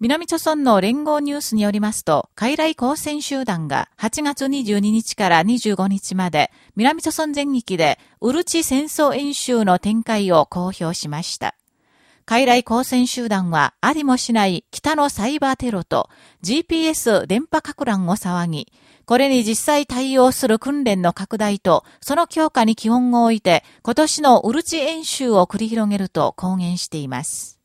南朝村の連合ニュースによりますと、海来高専集団が8月22日から25日まで、南朝村全域でウルチ戦争演習の展開を公表しました。海来高専集団はありもしない北のサイバーテロと GPS 電波拡乱を騒ぎ、これに実際対応する訓練の拡大とその強化に基本を置いて今年のウルチ演習を繰り広げると公言しています。